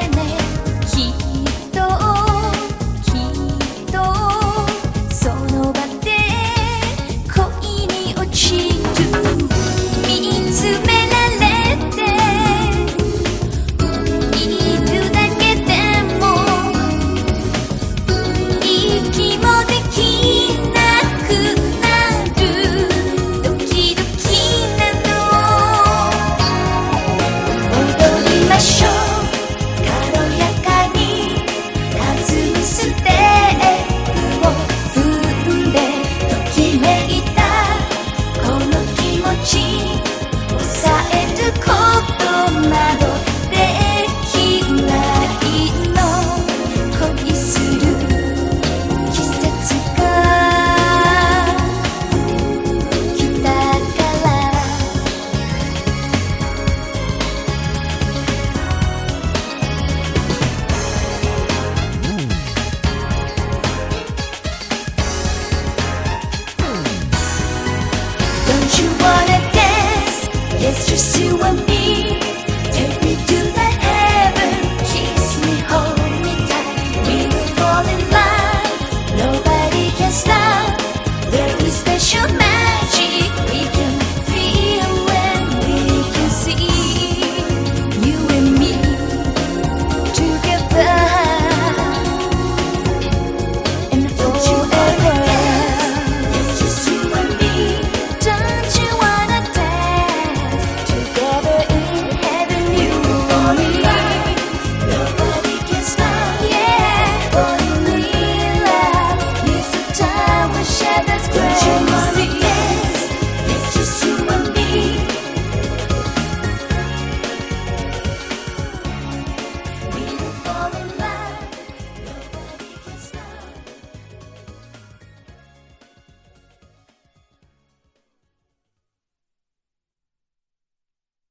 Tienes